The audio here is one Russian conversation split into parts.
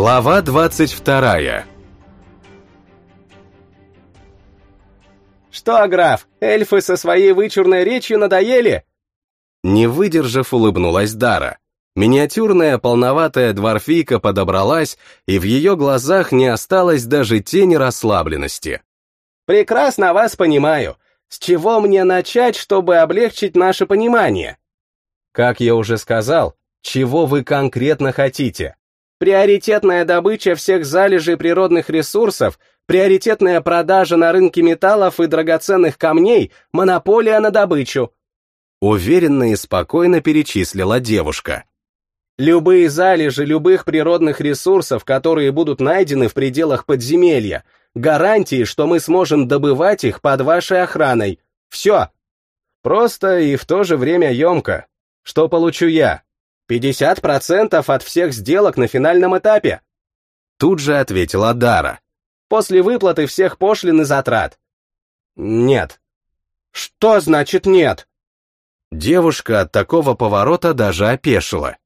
Глава 22 «Что, граф, эльфы со своей вычурной речью надоели?» Не выдержав, улыбнулась Дара. Миниатюрная полноватая дворфийка подобралась, и в ее глазах не осталось даже тени расслабленности. «Прекрасно вас понимаю. С чего мне начать, чтобы облегчить наше понимание?» «Как я уже сказал, чего вы конкретно хотите?» Приоритетная добыча всех залежей природных ресурсов, приоритетная продажа на рынке металлов и драгоценных камней, монополия на добычу. Уверенно и спокойно перечислила девушка. Любые залежи любых природных ресурсов, которые будут найдены в пределах подземелья, гарантии, что мы сможем добывать их под вашей охраной. Все. Просто и в то же время емко. Что получу я? 50% от всех сделок на финальном этапе. Тут же ответила Дара. После выплаты всех пошлин и затрат. Нет. Что значит нет? Девушка от такого поворота даже опешила.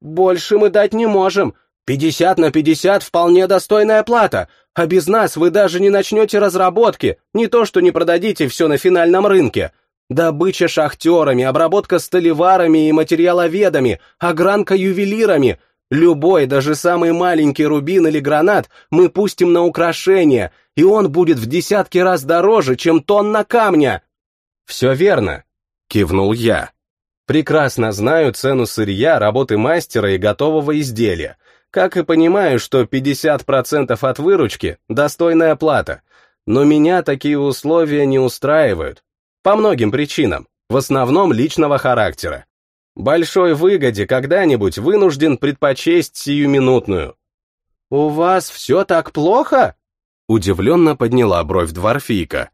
Больше мы дать не можем. 50 на 50 вполне достойная плата, а без нас вы даже не начнете разработки, не то что не продадите все на финальном рынке. Добыча шахтерами, обработка столеварами и материаловедами, огранка ювелирами. Любой, даже самый маленький рубин или гранат мы пустим на украшение, и он будет в десятки раз дороже, чем тонна камня. Все верно, кивнул я. Прекрасно знаю цену сырья, работы мастера и готового изделия. Как и понимаю, что 50% от выручки – достойная плата. Но меня такие условия не устраивают. По многим причинам, в основном личного характера. Большой выгоде когда-нибудь вынужден предпочесть сиюминутную. «У вас все так плохо?» Удивленно подняла бровь дворфийка.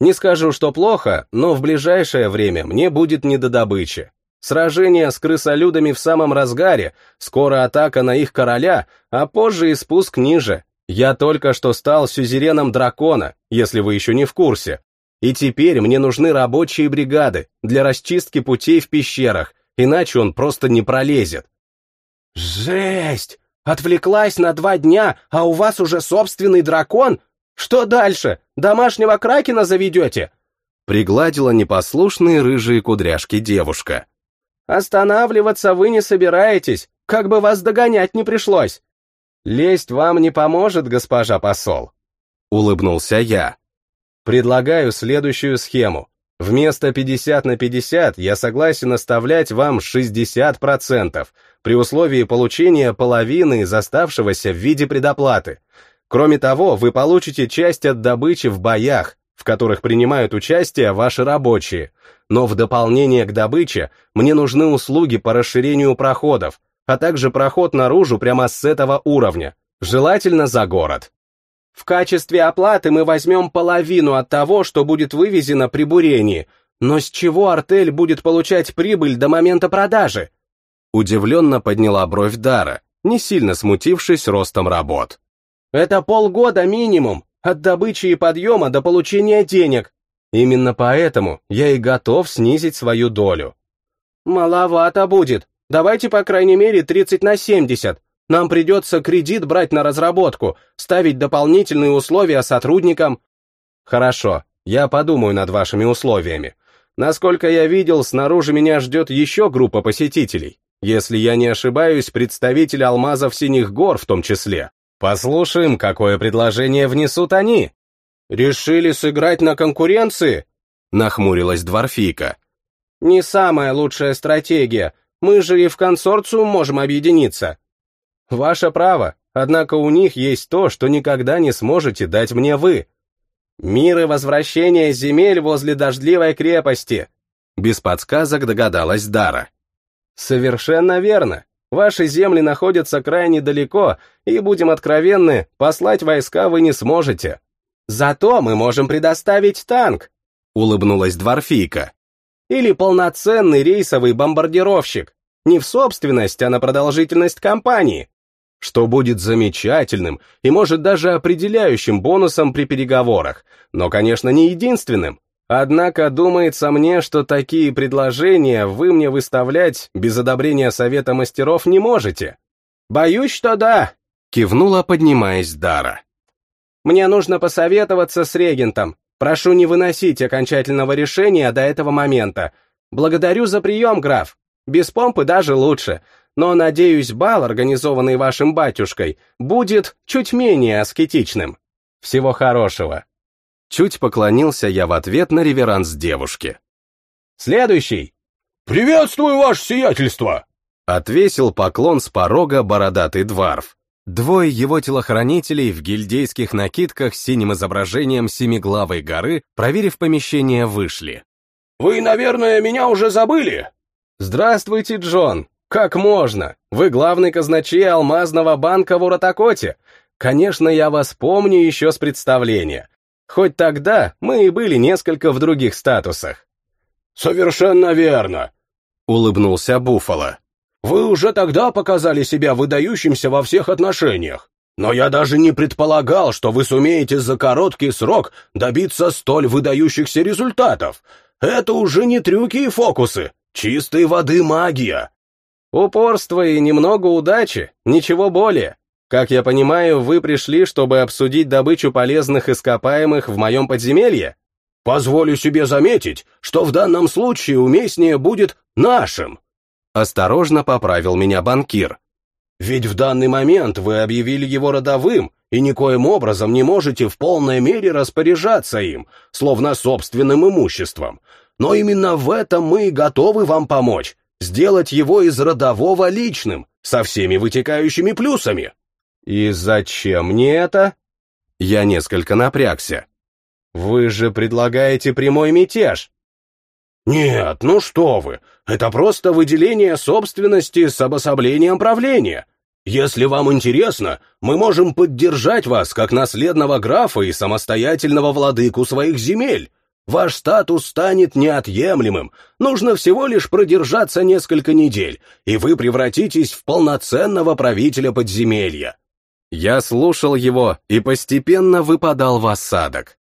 «Не скажу, что плохо, но в ближайшее время мне будет не до добычи. Сражение с крысолюдами в самом разгаре, скоро атака на их короля, а позже и спуск ниже. Я только что стал сюзереном дракона, если вы еще не в курсе. И теперь мне нужны рабочие бригады для расчистки путей в пещерах, иначе он просто не пролезет. Жесть! Отвлеклась на два дня, а у вас уже собственный дракон? Что дальше? Домашнего кракена заведете? Пригладила непослушные рыжие кудряшки девушка. Останавливаться вы не собираетесь, как бы вас догонять не пришлось. Лезть вам не поможет, госпожа посол. Улыбнулся я. Предлагаю следующую схему. Вместо 50 на 50 я согласен оставлять вам 60%, при условии получения половины из оставшегося в виде предоплаты. Кроме того, вы получите часть от добычи в боях, в которых принимают участие ваши рабочие. Но в дополнение к добыче мне нужны услуги по расширению проходов, а также проход наружу прямо с этого уровня, желательно за город. В качестве оплаты мы возьмем половину от того, что будет вывезено при бурении, но с чего артель будет получать прибыль до момента продажи? Удивленно подняла бровь Дара, не сильно смутившись ростом работ. Это полгода минимум, от добычи и подъема до получения денег. Именно поэтому я и готов снизить свою долю. Маловато будет. Давайте, по крайней мере, 30 на 70. Нам придется кредит брать на разработку, ставить дополнительные условия сотрудникам. Хорошо, я подумаю над вашими условиями. Насколько я видел, снаружи меня ждет еще группа посетителей. Если я не ошибаюсь, представитель алмазов Синих гор в том числе. Послушаем, какое предложение внесут они. Решили сыграть на конкуренции? Нахмурилась Дворфийка. Не самая лучшая стратегия. Мы же и в консорциум можем объединиться. Ваше право, однако у них есть то, что никогда не сможете дать мне вы. Мир и возвращение земель возле дождливой крепости. Без подсказок догадалась Дара. Совершенно верно. Ваши земли находятся крайне далеко, и, будем откровенны, послать войска вы не сможете. Зато мы можем предоставить танк, улыбнулась Дворфийка. Или полноценный рейсовый бомбардировщик. Не в собственность, а на продолжительность кампании что будет замечательным и может даже определяющим бонусом при переговорах, но, конечно, не единственным. Однако думается мне, что такие предложения вы мне выставлять без одобрения Совета мастеров не можете. Боюсь, что да. Кивнула, поднимаясь Дара. Мне нужно посоветоваться с регентом. Прошу не выносить окончательного решения до этого момента. Благодарю за прием, граф. Без помпы даже лучше. Но, надеюсь, бал, организованный вашим батюшкой, будет чуть менее аскетичным. Всего хорошего. Чуть поклонился я в ответ на реверанс девушки. Следующий. «Приветствую, ваше сиятельство!» Отвесил поклон с порога бородатый дворф. Двое его телохранителей в гильдейских накидках с синим изображением Семиглавой горы, проверив помещение, вышли. «Вы, наверное, меня уже забыли?» «Здравствуйте, Джон! Как можно? Вы главный казначей алмазного банка в Уратакоте. Конечно, я вас помню еще с представления. Хоть тогда мы и были несколько в других статусах». «Совершенно верно», — улыбнулся Буффало. Вы уже тогда показали себя выдающимся во всех отношениях. Но я даже не предполагал, что вы сумеете за короткий срок добиться столь выдающихся результатов. Это уже не трюки и фокусы, чистой воды магия. Упорство и немного удачи, ничего более. Как я понимаю, вы пришли, чтобы обсудить добычу полезных ископаемых в моем подземелье? Позволю себе заметить, что в данном случае уместнее будет нашим. Осторожно поправил меня банкир. Ведь в данный момент вы объявили его родовым и никоим образом не можете в полной мере распоряжаться им, словно собственным имуществом. Но именно в этом мы и готовы вам помочь, сделать его из родового личным, со всеми вытекающими плюсами. И зачем мне это? Я несколько напрягся. Вы же предлагаете прямой мятеж. Нет, ну что вы, это просто выделение собственности с обособлением правления. Если вам интересно, мы можем поддержать вас как наследного графа и самостоятельного владыку своих земель. Ваш статус станет неотъемлемым, нужно всего лишь продержаться несколько недель, и вы превратитесь в полноценного правителя подземелья. Я слушал его и постепенно выпадал в осадок.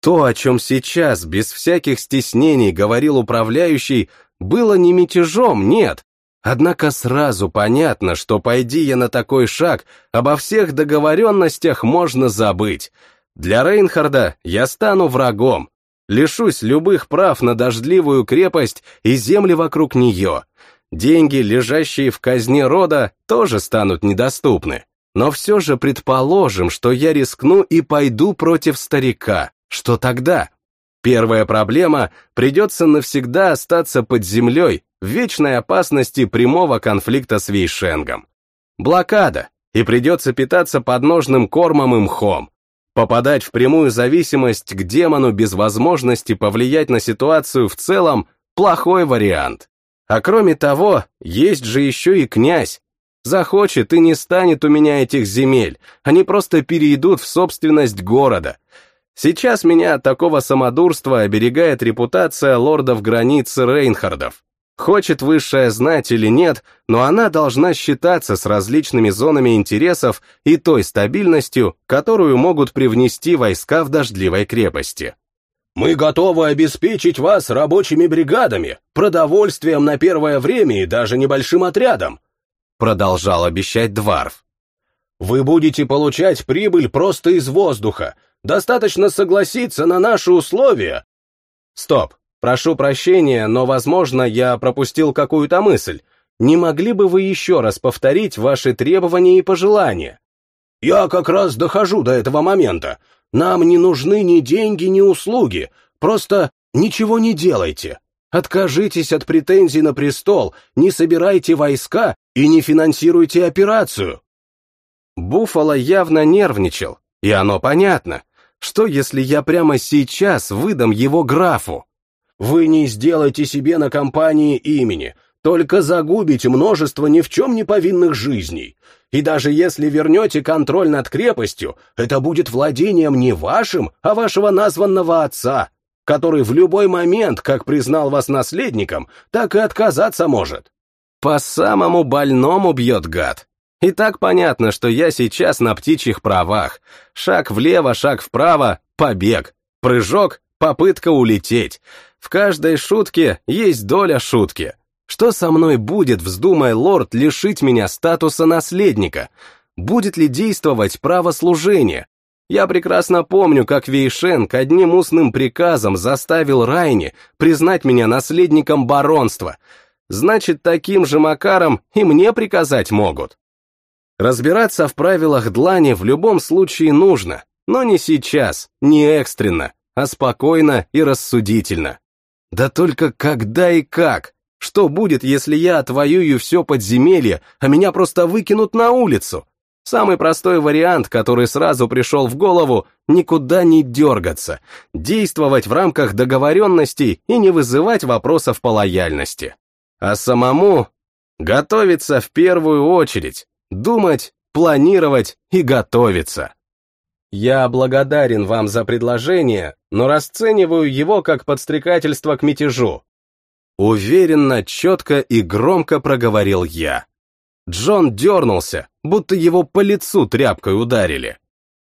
То, о чем сейчас, без всяких стеснений, говорил управляющий, было не мятежом, нет. Однако сразу понятно, что пойди я на такой шаг, обо всех договоренностях можно забыть. Для Рейнхарда я стану врагом, лишусь любых прав на дождливую крепость и земли вокруг нее. Деньги, лежащие в казне рода, тоже станут недоступны. Но все же предположим, что я рискну и пойду против старика. Что тогда? Первая проблема — придется навсегда остаться под землей в вечной опасности прямого конфликта с Вейшенгом. Блокада, и придется питаться подножным кормом и мхом. Попадать в прямую зависимость к демону без возможности повлиять на ситуацию в целом — плохой вариант. А кроме того, есть же еще и князь. Захочет и не станет у меня этих земель, они просто перейдут в собственность города — Сейчас меня от такого самодурства оберегает репутация лордов границы Рейнхардов. Хочет высшая знать или нет, но она должна считаться с различными зонами интересов и той стабильностью, которую могут привнести войска в дождливой крепости. «Мы готовы обеспечить вас рабочими бригадами, продовольствием на первое время и даже небольшим отрядом», продолжал обещать Дварф. «Вы будете получать прибыль просто из воздуха, Достаточно согласиться на наши условия. Стоп, прошу прощения, но, возможно, я пропустил какую-то мысль. Не могли бы вы еще раз повторить ваши требования и пожелания? Я как раз дохожу до этого момента. Нам не нужны ни деньги, ни услуги. Просто ничего не делайте. Откажитесь от претензий на престол, не собирайте войска и не финансируйте операцию. Буффало явно нервничал, и оно понятно. Что, если я прямо сейчас выдам его графу? Вы не сделаете себе на компании имени, только загубите множество ни в чем не повинных жизней. И даже если вернете контроль над крепостью, это будет владением не вашим, а вашего названного отца, который в любой момент, как признал вас наследником, так и отказаться может. По самому больному бьет гад. И так понятно, что я сейчас на птичьих правах. Шаг влево, шаг вправо, побег. Прыжок, попытка улететь. В каждой шутке есть доля шутки. Что со мной будет, вздумай лорд лишить меня статуса наследника? будет ли действовать право служения. Я прекрасно помню, как Вейшенк одним устным приказом заставил Райни признать меня наследником баронства. Значит, таким же макаром и мне приказать могут. Разбираться в правилах длани в любом случае нужно, но не сейчас, не экстренно, а спокойно и рассудительно. Да только когда и как? Что будет, если я отвоюю все подземелье, а меня просто выкинут на улицу? Самый простой вариант, который сразу пришел в голову, никуда не дергаться, действовать в рамках договоренностей и не вызывать вопросов по лояльности. А самому готовиться в первую очередь, думать, планировать и готовиться. Я благодарен вам за предложение, но расцениваю его как подстрекательство к мятежу. Уверенно, четко и громко проговорил я. Джон дернулся, будто его по лицу тряпкой ударили.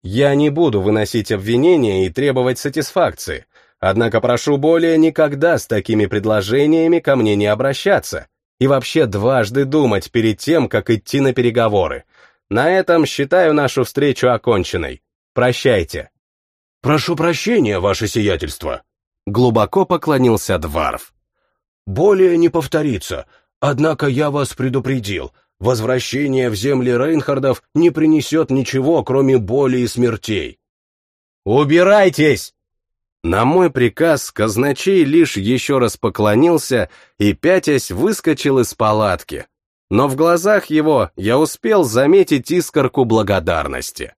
Я не буду выносить обвинения и требовать сатисфакции, однако прошу более никогда с такими предложениями ко мне не обращаться и вообще дважды думать перед тем, как идти на переговоры. На этом считаю нашу встречу оконченной. Прощайте. Прошу прощения, ваше сиятельство. Глубоко поклонился Дварф. Более не повторится, однако я вас предупредил, Возвращение в земли Рейнхардов не принесет ничего, кроме боли и смертей. «Убирайтесь!» На мой приказ казначей лишь еще раз поклонился и, пятясь, выскочил из палатки. Но в глазах его я успел заметить искорку благодарности.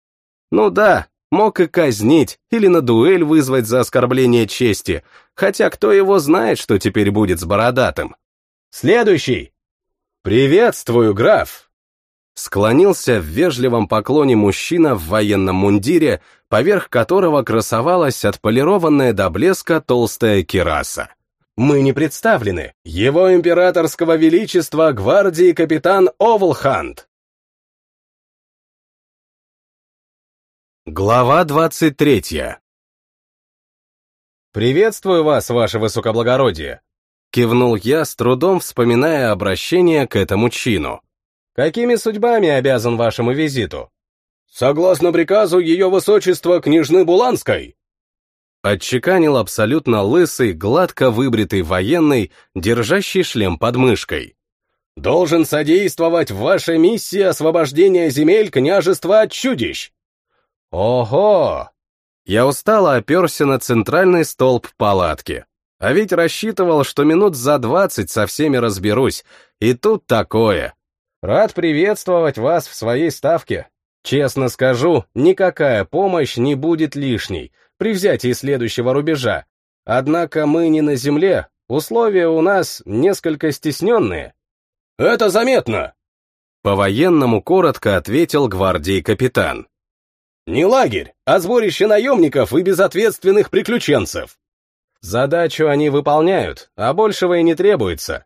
Ну да, мог и казнить или на дуэль вызвать за оскорбление чести, хотя кто его знает, что теперь будет с бородатым. «Следующий!» «Приветствую, граф!» Склонился в вежливом поклоне мужчина в военном мундире, поверх которого красовалась отполированная до блеска толстая кираса. «Мы не представлены. Его императорского величества гвардии капитан Овлхант!» Глава двадцать третья. «Приветствую вас, ваше высокоблагородие!» Кивнул я, с трудом вспоминая обращение к этому чину. «Какими судьбами обязан вашему визиту?» «Согласно приказу ее высочества княжны Буланской!» Отчеканил абсолютно лысый, гладко выбритый военный, держащий шлем под мышкой. «Должен содействовать в вашей миссии освобождения земель княжества от чудищ!» «Ого!» Я устало оперся на центральный столб палатки. А ведь рассчитывал, что минут за двадцать со всеми разберусь, и тут такое. Рад приветствовать вас в своей ставке. Честно скажу, никакая помощь не будет лишней при взятии следующего рубежа. Однако мы не на земле, условия у нас несколько стесненные. Это заметно! По-военному коротко ответил гвардии капитан. Не лагерь, а сборище наемников и безответственных приключенцев. Задачу они выполняют, а большего и не требуется.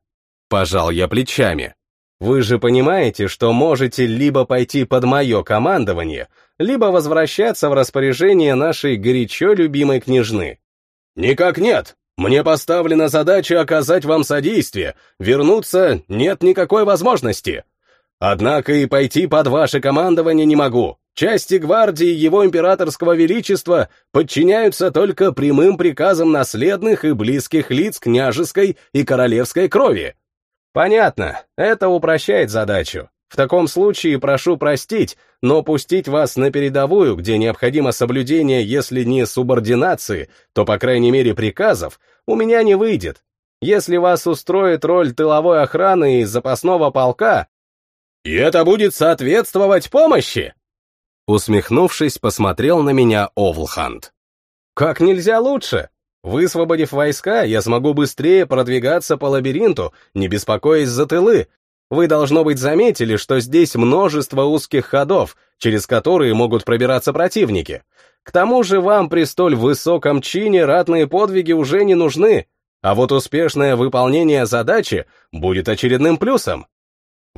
Пожал я плечами. Вы же понимаете, что можете либо пойти под мое командование, либо возвращаться в распоряжение нашей горячо любимой княжны. Никак нет. Мне поставлена задача оказать вам содействие, вернуться нет никакой возможности. Однако и пойти под ваше командование не могу. Части гвардии его императорского величества подчиняются только прямым приказам наследных и близких лиц княжеской и королевской крови. Понятно, это упрощает задачу. В таком случае прошу простить, но пустить вас на передовую, где необходимо соблюдение, если не субординации, то, по крайней мере, приказов, у меня не выйдет. Если вас устроит роль тыловой охраны и запасного полка... И это будет соответствовать помощи? Усмехнувшись, посмотрел на меня Овлхант. «Как нельзя лучше! Высвободив войска, я смогу быстрее продвигаться по лабиринту, не беспокоясь за тылы. Вы, должно быть, заметили, что здесь множество узких ходов, через которые могут пробираться противники. К тому же вам при столь высоком чине ратные подвиги уже не нужны, а вот успешное выполнение задачи будет очередным плюсом.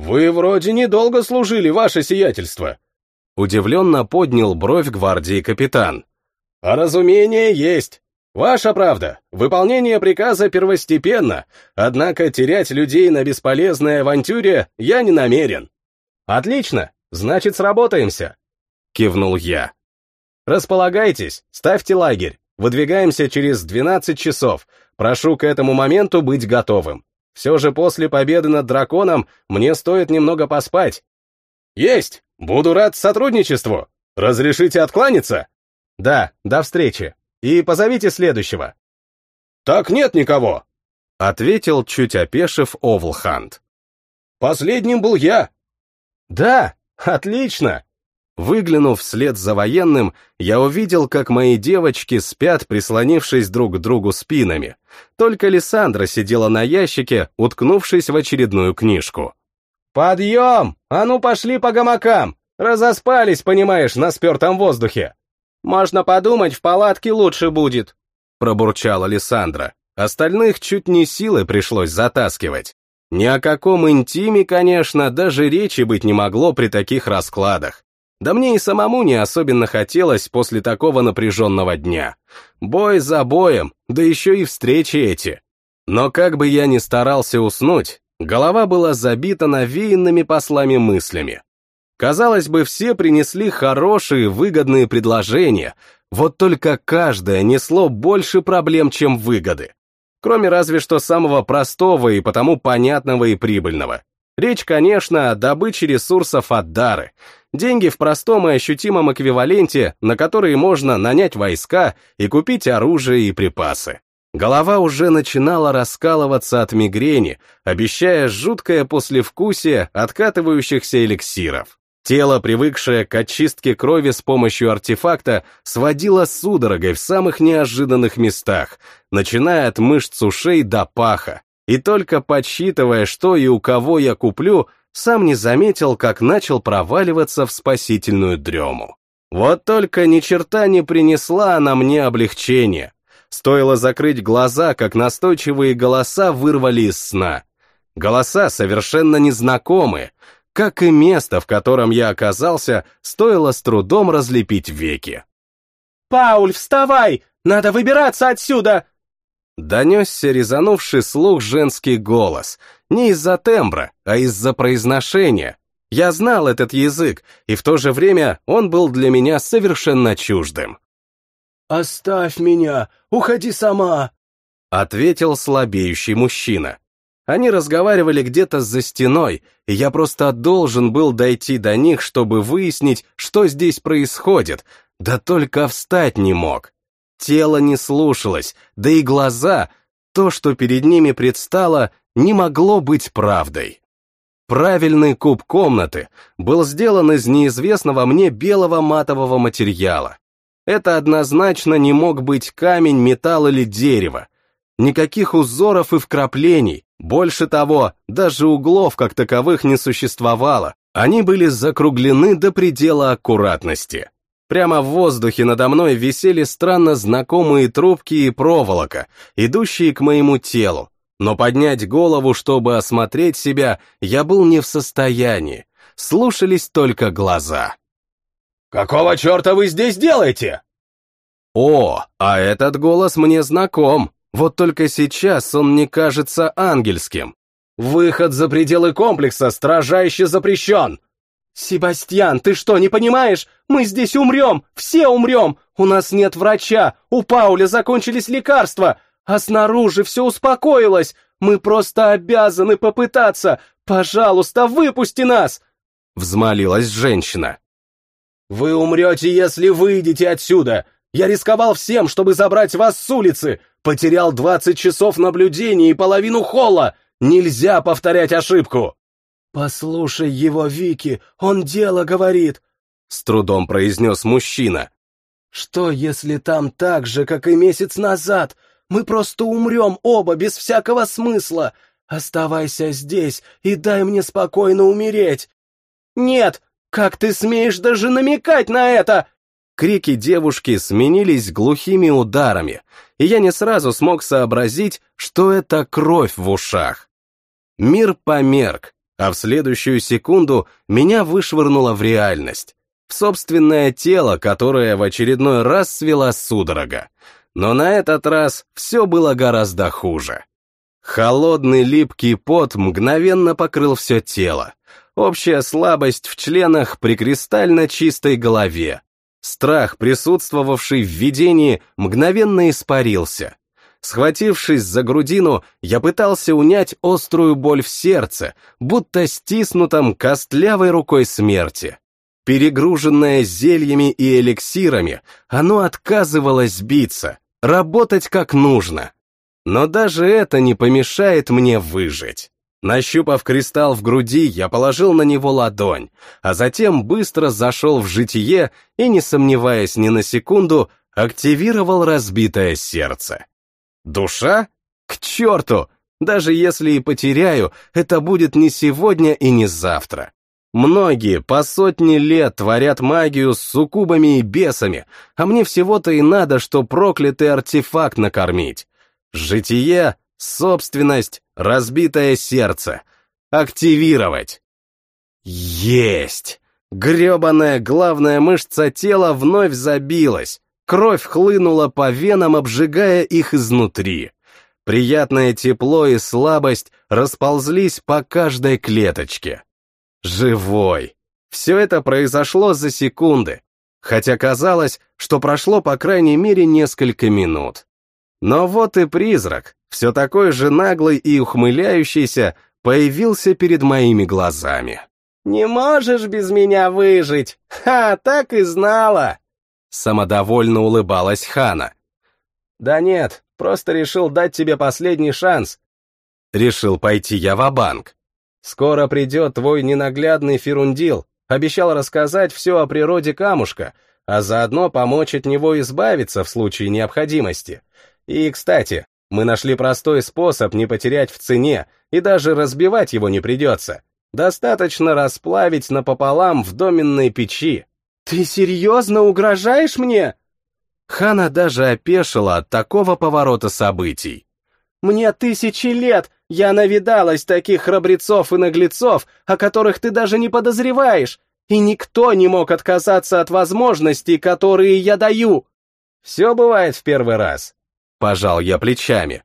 «Вы вроде недолго служили, ваше сиятельство», Удивленно поднял бровь гвардии капитан. «А разумение есть. Ваша правда, выполнение приказа первостепенно, однако терять людей на бесполезной авантюре я не намерен». «Отлично. значит, сработаемся!» — кивнул я. «Располагайтесь, ставьте лагерь. Выдвигаемся через 12 часов. Прошу к этому моменту быть готовым. Все же после победы над драконом мне стоит немного поспать». «Есть! Буду рад сотрудничеству! Разрешите откланяться?» «Да, до встречи. И позовите следующего». «Так нет никого!» — ответил, чуть опешив Овлхант. «Последним был я!» «Да, отлично!» Выглянув вслед за военным, я увидел, как мои девочки спят, прислонившись друг к другу спинами. Только Лиссандра сидела на ящике, уткнувшись в очередную книжку. «Подъем! А ну пошли по гамакам! Разоспались, понимаешь, на спертом воздухе!» «Можно подумать, в палатке лучше будет», — пробурчала Лиссандра. Остальных чуть не силой пришлось затаскивать. Ни о каком интиме, конечно, даже речи быть не могло при таких раскладах. Да мне и самому не особенно хотелось после такого напряженного дня. Бой за боем, да еще и встречи эти. Но как бы я ни старался уснуть, голова была забита навеянными послами мыслями. Казалось бы, все принесли хорошие, выгодные предложения, вот только каждое несло больше проблем, чем выгоды. Кроме разве что самого простого и потому понятного и прибыльного. Речь, конечно, о добыче ресурсов от дары — деньги в простом и ощутимом эквиваленте, на которые можно нанять войска и купить оружие и припасы. Голова уже начинала раскалываться от мигрени, обещая жуткое послевкусие откатывающихся эликсиров. Тело, привыкшее к очистке крови с помощью артефакта, сводило судорогой в самых неожиданных местах, начиная от мышц ушей до паха. И только подсчитывая, что и у кого я куплю, сам не заметил, как начал проваливаться в спасительную дрему. Вот только ни черта не принесла она мне облегчения. Стоило закрыть глаза, как настойчивые голоса вырвали из сна. Голоса совершенно незнакомые, как и место, в котором я оказался, стоило с трудом разлепить веки. «Пауль, вставай! Надо выбираться отсюда!» Донесся резанувший слух женский голос, не из-за тембра, а из-за произношения. Я знал этот язык, и в то же время он был для меня совершенно чуждым. «Оставь меня! Уходи сама!» — ответил слабеющий мужчина. Они разговаривали где-то за стеной, и я просто должен был дойти до них, чтобы выяснить, что здесь происходит, да только встать не мог. Тело не слушалось, да и глаза, то, что перед ними предстало, не могло быть правдой. Правильный куб комнаты был сделан из неизвестного мне белого матового материала. Это однозначно не мог быть камень, металл или дерево. Никаких узоров и вкраплений, больше того, даже углов как таковых не существовало, они были закруглены до предела аккуратности. Прямо в воздухе надо мной висели странно знакомые трубки и проволока, идущие к моему телу, но поднять голову, чтобы осмотреть себя, я был не в состоянии. Слушались только глаза. «Какого черта вы здесь делаете?» О, а этот голос мне знаком, вот только сейчас он не кажется ангельским. Выход за пределы комплекса строжайше запрещен. «Себастьян, ты что, не понимаешь? Мы здесь умрем, все умрем! У нас нет врача, у Пауля закончились лекарства, а снаружи все успокоилось! Мы просто обязаны попытаться! Пожалуйста, выпусти нас!» Взмолилась женщина. «Вы умрете, если выйдете отсюда! Я рисковал всем, чтобы забрать вас с улицы! Потерял 20 часов наблюдения и половину холла! Нельзя повторять ошибку!» «Послушай его, Вики, он дело говорит», — с трудом произнес мужчина. «Что, если там так же, как и месяц назад? Мы просто умрем оба без всякого смысла. Оставайся здесь и дай мне спокойно умереть». «Нет, как ты смеешь даже намекать на это?» Крики девушки сменились глухими ударами, и я не сразу смог сообразить, что это кровь в ушах. Мир померк, а в следующую секунду меня вышвырнуло в реальность, в собственное тело, которое в очередной раз свела судорога. Но на этот раз все было гораздо хуже. Холодный липкий пот мгновенно покрыл все тело. общая слабость в членах при кристально чистой голове. Страх, присутствовавший в видении, мгновенно испарился. Схватившись за грудину, я пытался унять острую боль в сердце, будто стиснутом костлявой рукой смерти. Перегруженное зельями и эликсирами, оно отказывалось биться, работать как нужно. Но даже это не помешает мне выжить. Нащупав кристалл в груди, я положил на него ладонь, а затем быстро зашел в житие и, не сомневаясь ни на секунду, активировал разбитое сердце. Душа? К черту! Даже если и потеряю, это будет не сегодня и не завтра. Многие по сотни лет творят магию с суккубами и бесами, а мне всего-то и надо, что проклятый артефакт накормить. Житие, собственность, разбитое сердце. Активировать. Есть! Гребаная главная мышца тела вновь забилась. Кровь хлынула по венам, обжигая их изнутри. Приятное тепло и слабость расползлись по каждой клеточке. Живой. Все это произошло за секунды, хотя казалось, что прошло по крайней мере несколько минут. Но вот и призрак, все такой же наглый и ухмыляющийся, появился перед моими глазами. «Не можешь без меня выжить! Ха, так и знала!» Самодовольно улыбалась Хана. «Да нет, просто решил дать тебе последний шанс». Решил пойти я в банк «Скоро придет твой ненаглядный Ферундил, обещал рассказать все о природе камушка, а заодно помочь от него избавиться в случае необходимости. И, кстати, мы нашли простой способ не потерять в цене, и даже разбивать его не придется. Достаточно расплавить напополам в доменной печи. «Ты серьезно угрожаешь мне?» Хана даже опешила от такого поворота событий. «Мне тысячи лет, я навидалась таких храбрецов и наглецов, о которых ты даже не подозреваешь, и никто не мог отказаться от возможностей, которые я даю». «Все бывает в первый раз», — пожал я плечами.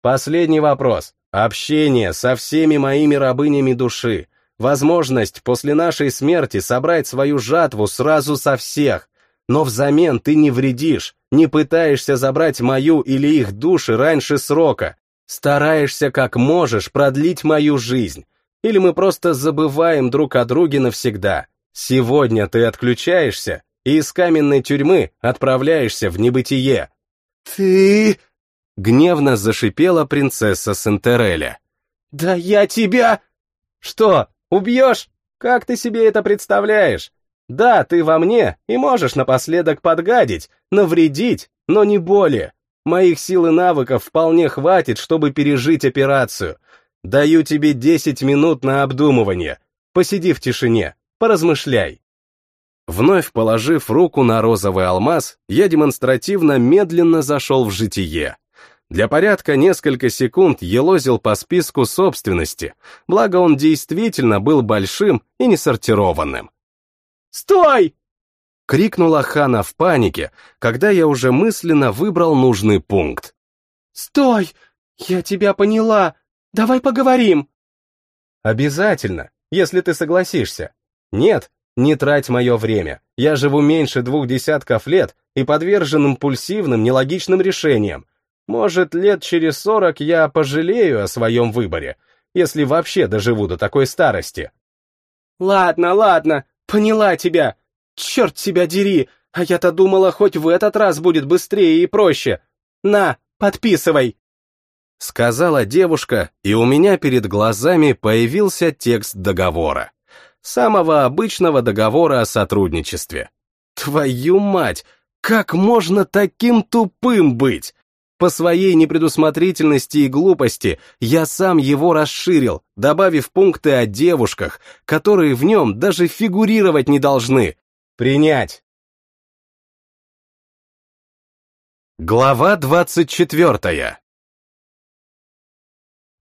«Последний вопрос. Общение со всеми моими рабынями души возможность после нашей смерти собрать свою жатву сразу со всех, но взамен ты не вредишь, не пытаешься забрать мою или их души раньше срока, стараешься как можешь продлить мою жизнь, или мы просто забываем друг о друге навсегда. Сегодня ты отключаешься и из каменной тюрьмы отправляешься в небытие. «Ты...» — гневно зашипела принцесса Сентереля. «Да я тебя...» «Что, Убьешь? Как ты себе это представляешь? Да, ты во мне и можешь напоследок подгадить, навредить, но не более. Моих сил и навыков вполне хватит, чтобы пережить операцию. Даю тебе 10 минут на обдумывание. Посиди в тишине, поразмышляй. Вновь положив руку на розовый алмаз, я демонстративно медленно зашел в житие. Для порядка несколько секунд елозил по списку собственности, благо он действительно был большим и несортированным. «Стой!» — крикнула Хана в панике, когда я уже мысленно выбрал нужный пункт. «Стой! Я тебя поняла! Давай поговорим!» «Обязательно, если ты согласишься. Нет, не трать мое время. Я живу меньше двух десятков лет и подвержен импульсивным, нелогичным решениям. Может, лет через сорок я пожалею о своем выборе, если вообще доживу до такой старости. Ладно, ладно, поняла тебя. Черт тебя дери, а я-то думала, хоть в этот раз будет быстрее и проще. На, подписывай. Сказала девушка, и у меня перед глазами появился текст договора. Самого обычного договора о сотрудничестве. Твою мать, как можно таким тупым быть? По своей непредусмотрительности и глупости я сам его расширил, добавив пункты о девушках, которые в нем даже фигурировать не должны. Принять. Глава двадцать четвертая.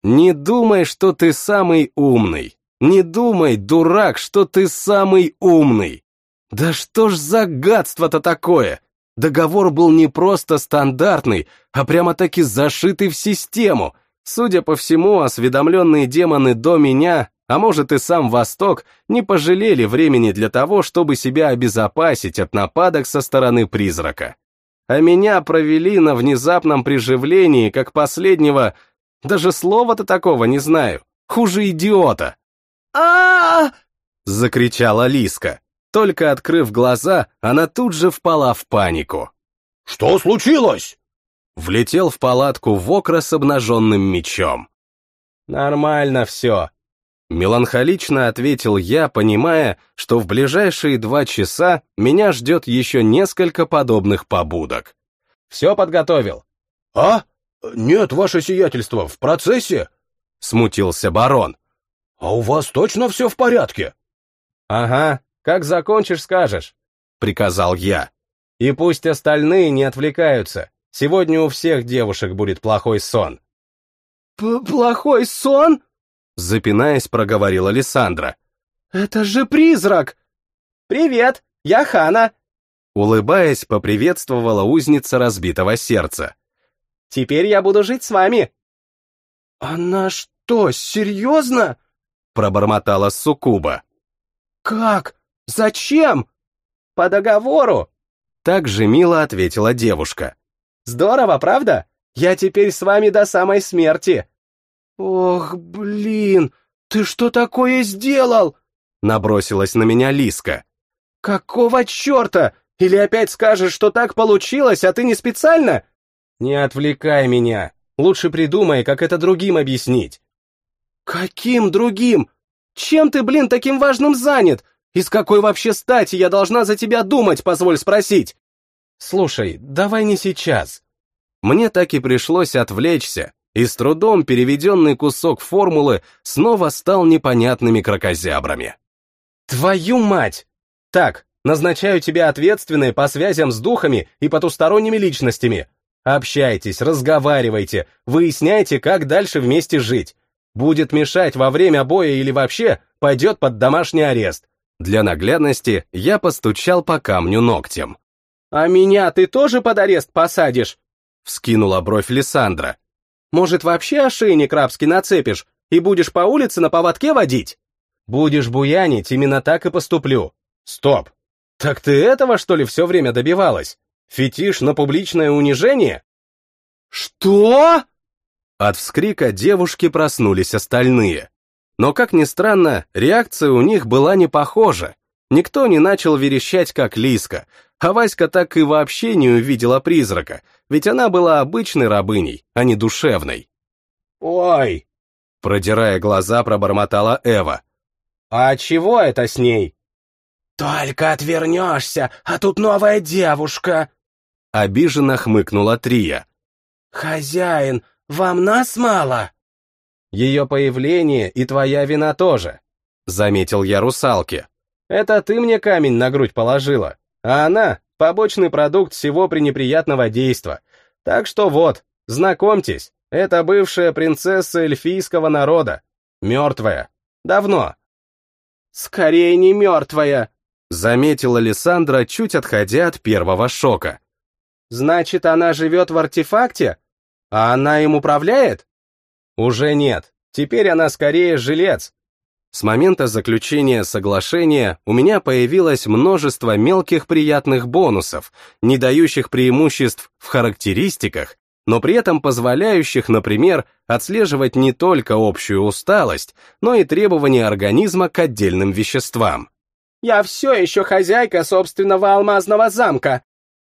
Не думай, что ты самый умный. Не думай, дурак, что ты самый умный. Да что ж за гадство-то такое? Договор был не просто стандартный, а прямо-таки зашитый в систему. Судя по всему, осведомленные демоны до меня а может и сам Восток, не пожалели времени для того, чтобы себя обезопасить от нападок со стороны призрака. А меня провели на внезапном приживлении, как последнего... Даже слова-то такого не знаю. Хуже идиота. а закричала Лиска. Только открыв глаза, она тут же впала в панику. «Что случилось?» Влетел в палатку Вокра с обнаженным мечом. «Нормально все», — меланхолично ответил я, понимая, что в ближайшие два часа меня ждет еще несколько подобных побудок. «Все подготовил». «А? Нет, ваше сиятельство, в процессе?» — смутился барон. «А у вас точно все в порядке?» «Ага, как закончишь, скажешь», — приказал я. «И пусть остальные не отвлекаются. Сегодня у всех девушек будет плохой сон». П «Плохой сон?» Запинаясь, проговорила Лиссандра. «Это же призрак!» «Привет, я Хана!» Улыбаясь, поприветствовала узница разбитого сердца. «Теперь я буду жить с вами!» «Она что, серьезно?» Пробормотала Сукуба. «Как? Зачем?» «По договору!» Так же мило ответила девушка. «Здорово, правда? Я теперь с вами до самой смерти!» «Ох, блин, ты что такое сделал?» Набросилась на меня Лиска. «Какого черта? Или опять скажешь, что так получилось, а ты не специально?» «Не отвлекай меня. Лучше придумай, как это другим объяснить». «Каким другим? Чем ты, блин, таким важным занят? И с какой вообще стати я должна за тебя думать, позволь спросить?» «Слушай, давай не сейчас». Мне так и пришлось отвлечься, и с трудом переведенный кусок формулы снова стал непонятными крокозябрами. «Твою мать! Так, назначаю тебя ответственной по связям с духами и потусторонними личностями. Общайтесь, разговаривайте, выясняйте, как дальше вместе жить. Будет мешать во время боя или вообще, пойдет под домашний арест. Для наглядности я постучал по камню ногтем. «А меня ты тоже под арест посадишь?» Вскинула бровь Лиссандра. «Может, вообще ошейник рабский нацепишь и будешь по улице на поводке водить? Будешь буянить, именно так и поступлю. Стоп! Так ты этого, что ли, все время добивалась? Фетиш на публичное унижение?» «Что?» От вскрика девушки проснулись остальные. Но, как ни странно, реакция у них была не похожа. Никто не начал верещать, как Лиска, а Васька так и вообще не увидела призрака, ведь она была обычной рабыней, а не душевной. «Ой!» Продирая глаза, пробормотала Эва. «А чего это с ней?» «Только отвернешься, а тут новая девушка!» Обиженно хмыкнула Трия. «Хозяин, вам нас мало?» «Ее появление и твоя вина тоже», — заметил я русалке. «Это ты мне камень на грудь положила, а она — побочный продукт всего пренеприятного действа. Так что вот, знакомьтесь, это бывшая принцесса эльфийского народа, мертвая, давно». «Скорее не мертвая», — заметила Лиссандра, чуть отходя от первого шока. «Значит, она живет в артефакте? А она им управляет?» Уже нет. Теперь она скорее жилец. С момента заключения соглашения у меня появилось множество мелких приятных бонусов, не дающих преимуществ в характеристиках, но при этом позволяющих, например, отслеживать не только общую усталость, но и требования организма к отдельным веществам. «Я все еще хозяйка собственного алмазного замка»,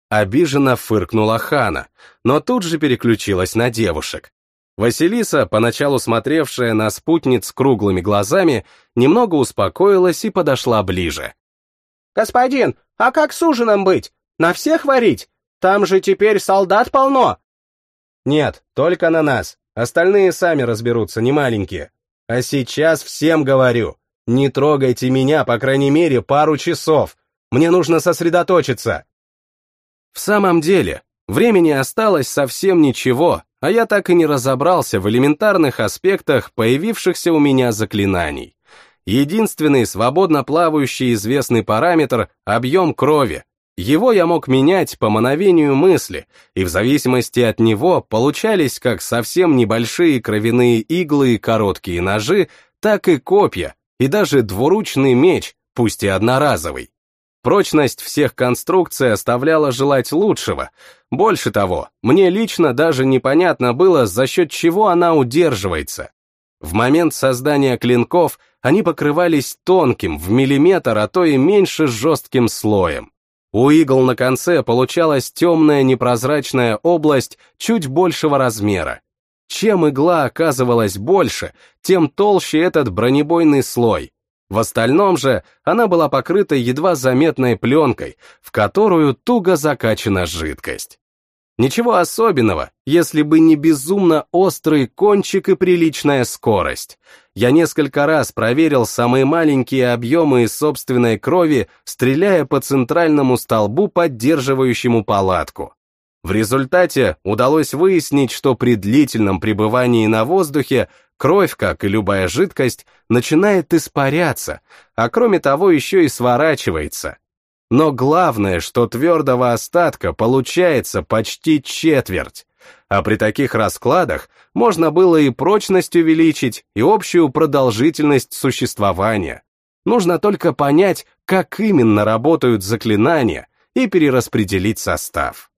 Обиженно фыркнула Хана, но тут же переключилась на девушек. Василиса, поначалу смотревшая на спутниц круглыми глазами, немного успокоилась и подошла ближе. «Господин, а как с ужином быть? На всех варить? Там же теперь солдат полно!» «Нет, только на нас. Остальные сами разберутся, не маленькие. А сейчас всем говорю, не трогайте меня, по крайней мере, пару часов. Мне нужно сосредоточиться». В самом деле, времени осталось совсем ничего, а я так и не разобрался в элементарных аспектах появившихся у меня заклинаний. Единственный свободно плавающий известный параметр — объем крови. Его я мог менять по мановению мысли, и в зависимости от него получались как совсем небольшие кровяные иглы и короткие ножи, так и копья, и даже двуручный меч, пусть и одноразовый. Прочность всех конструкций оставляла желать лучшего. Больше того, мне лично даже непонятно было, за счет чего она удерживается. В момент создания клинков они покрывались тонким, в миллиметр, а то и меньше жестким слоем. У игл на конце получалась темная непрозрачная область чуть большего размера. Чем игла оказывалась больше, тем толще этот бронебойный слой, в остальном же она была покрыта едва заметной пленкой, в которую туго закачана жидкость. Ничего особенного, если бы не безумно острый кончик и приличная скорость. Я несколько раз проверил самые маленькие объемы из собственной крови, стреляя по центральному столбу, поддерживающему палатку. В результате удалось выяснить, что при длительном пребывании на воздухе Кровь, как и любая жидкость, начинает испаряться, а кроме того еще и сворачивается. Но главное, что твердого остатка получается почти четверть, а при таких раскладах можно было и прочность увеличить, и общую продолжительность существования. Нужно только понять, как именно работают заклинания, и перераспределить состав.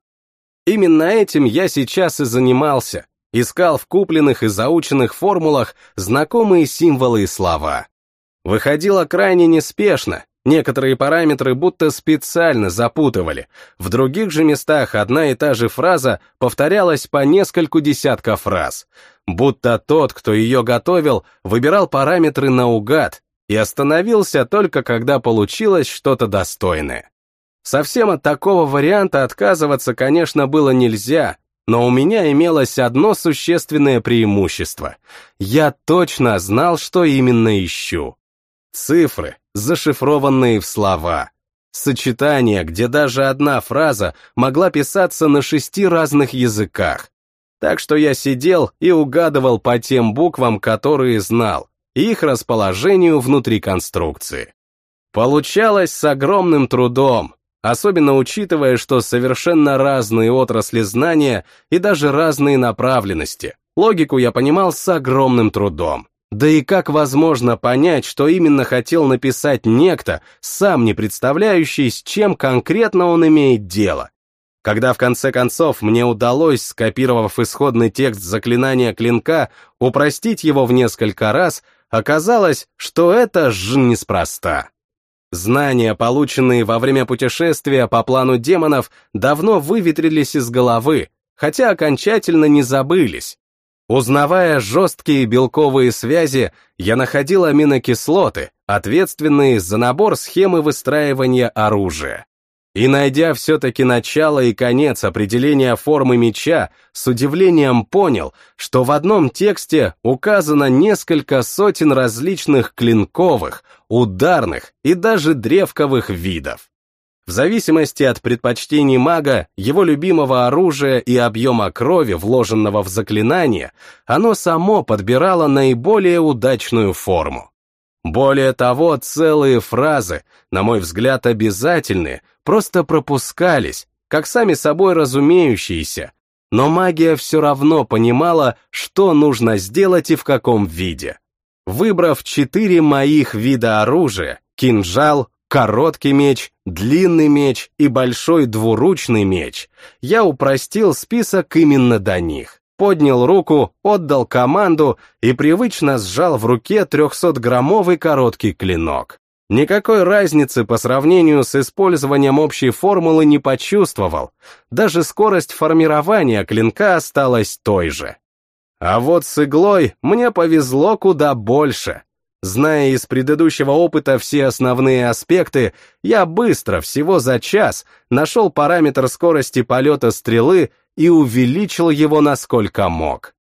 Именно этим я сейчас и занимался, Искал в купленных и заученных формулах знакомые символы и слова. Выходило крайне неспешно, некоторые параметры будто специально запутывали, в других же местах одна и та же фраза повторялась по нескольку десятков раз, будто тот, кто ее готовил, выбирал параметры наугад и остановился только когда получилось что-то достойное. Совсем от такого варианта отказываться, конечно, было нельзя, но у меня имелось одно существенное преимущество. Я точно знал, что именно ищу. Цифры, зашифрованные в слова. Сочетание, где даже одна фраза могла писаться на шести разных языках. Так что я сидел и угадывал по тем буквам, которые знал, их расположению внутри конструкции. Получалось с огромным трудом, особенно учитывая, что совершенно разные отрасли знания и даже разные направленности. Логику я понимал с огромным трудом. Да и как возможно понять, что именно хотел написать некто, сам не представляющий, с чем конкретно он имеет дело? Когда в конце концов мне удалось, скопировав исходный текст заклинания клинка, упростить его в несколько раз, оказалось, что это ж неспроста. Знания, полученные во время путешествия по плану демонов, давно выветрились из головы, хотя окончательно не забылись. Узнавая жесткие белковые связи, я находил аминокислоты, ответственные за набор схемы выстраивания оружия. И найдя все-таки начало и конец определения формы меча, с удивлением понял, что в одном тексте указано несколько сотен различных клинковых, ударных и даже древковых видов. В зависимости от предпочтений мага, его любимого оружия и объема крови, вложенного в заклинание, оно само подбирало наиболее удачную форму. Более того, целые фразы, на мой взгляд, обязательные, просто пропускались, как сами собой разумеющиеся, но магия все равно понимала, что нужно сделать и в каком виде. Выбрав четыре моих вида оружия, кинжал, короткий меч, длинный меч и большой двуручный меч, я упростил список именно до них поднял руку, отдал команду и привычно сжал в руке 300-граммовый короткий клинок. Никакой разницы по сравнению с использованием общей формулы не почувствовал, даже скорость формирования клинка осталась той же. А вот с иглой мне повезло куда больше. Зная из предыдущего опыта все основные аспекты, я быстро, всего за час, нашел параметр скорости полета стрелы и увеличил его насколько мог.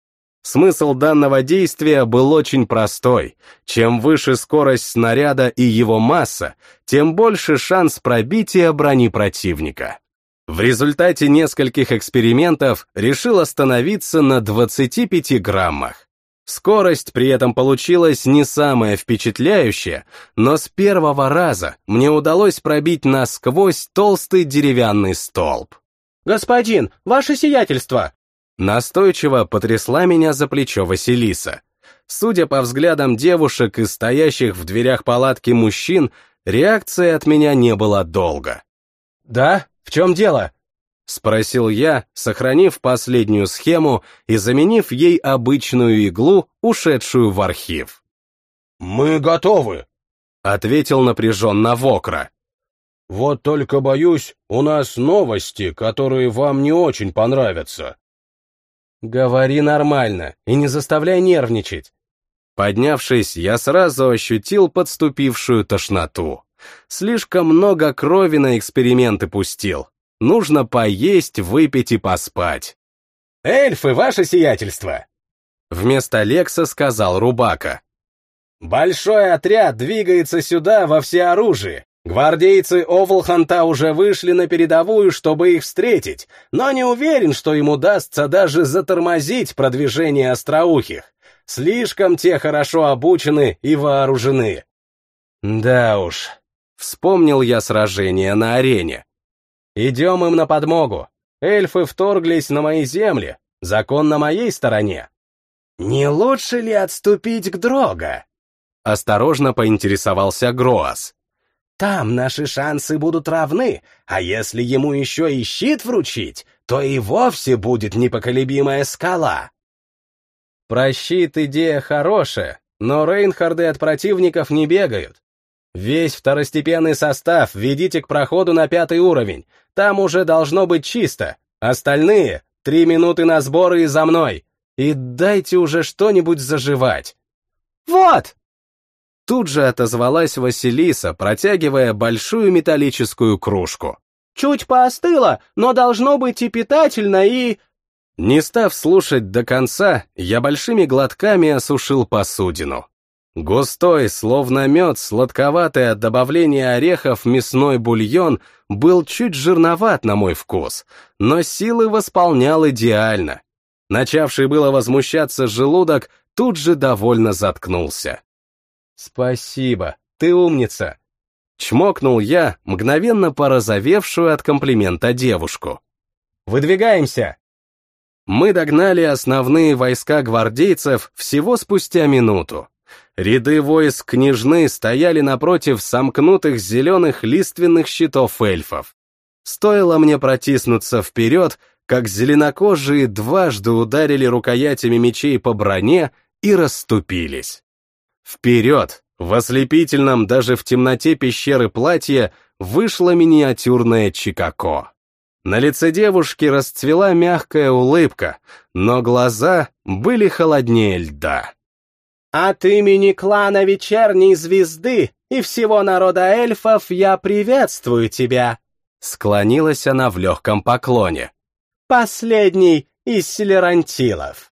Смысл данного действия был очень простой. Чем выше скорость снаряда и его масса, тем больше шанс пробития брони противника. В результате нескольких экспериментов решил остановиться на 25 граммах. Скорость при этом получилась не самая впечатляющая, но с первого раза мне удалось пробить насквозь толстый деревянный столб. «Господин, ваше сиятельство!» Настойчиво потрясла меня за плечо Василиса. судя по взглядам девушек и стоящих в дверях палатки мужчин, реакции от меня не было долго. «Да? В чем дело?» — спросил я, сохранив последнюю схему и заменив ей обычную иглу, ушедшую в архив. «Мы готовы», — ответил напряженно Вокра. «Вот только, боюсь, у нас новости, которые вам не очень понравятся». «Говори нормально и не заставляй нервничать». Поднявшись, я сразу ощутил подступившую тошноту. Слишком много крови на эксперименты пустил. Нужно поесть, выпить и поспать. «Эльфы, ваше сиятельство!» Вместо Лекса сказал Рубака. «Большой отряд двигается сюда во всеоружии. Гвардейцы Овалханта уже вышли на передовую, чтобы их встретить, но не уверен, что им удастся даже затормозить продвижение остроухих. Слишком те хорошо обучены и вооружены. Да уж, вспомнил я сражение на арене. Идем им на подмогу. Эльфы вторглись на мои земли, закон на моей стороне. Не лучше ли отступить к Дрога? Осторожно поинтересовался Гроас. Там наши шансы будут равны, а если ему еще и щит вручить, то и вовсе будет непоколебимая скала. Про щит идея хорошая, но Рейнхарды от противников не бегают. Весь второстепенный состав ведите к проходу на пятый уровень, там уже должно быть чисто. Остальные — три минуты на сборы и за мной. И дайте уже что-нибудь заживать. Вот! Тут же отозвалась Василиса, протягивая большую металлическую кружку. Чуть поостыло, но должно быть и питательно, и... Не став слушать до конца, я большими глотками осушил посудину. Густой, словно мед, сладковатый от добавления орехов мясной бульон был чуть жирноват на мой вкус, но силы восполнял идеально. Начавший было возмущаться желудок тут же довольно заткнулся. «Спасибо, ты умница!» Чмокнул я, мгновенно порозовевшую от комплимента девушку. «Выдвигаемся!» Мы догнали основные войска гвардейцев всего спустя минуту. Ряды войск княжны стояли напротив сомкнутых зеленых лиственных щитов эльфов. Стоило мне протиснуться вперед, как зеленокожие дважды ударили рукоятями мечей по броне и расступились. Вперед, в ослепительном даже в темноте пещеры платье, вышла миниатюрная Чикако. На лице девушки расцвела мягкая улыбка, но глаза были холоднее льда. От имени клана Вечерней Звезды и всего народа эльфов я приветствую тебя. Склонилась она в легком поклоне. Последний из селерантилов.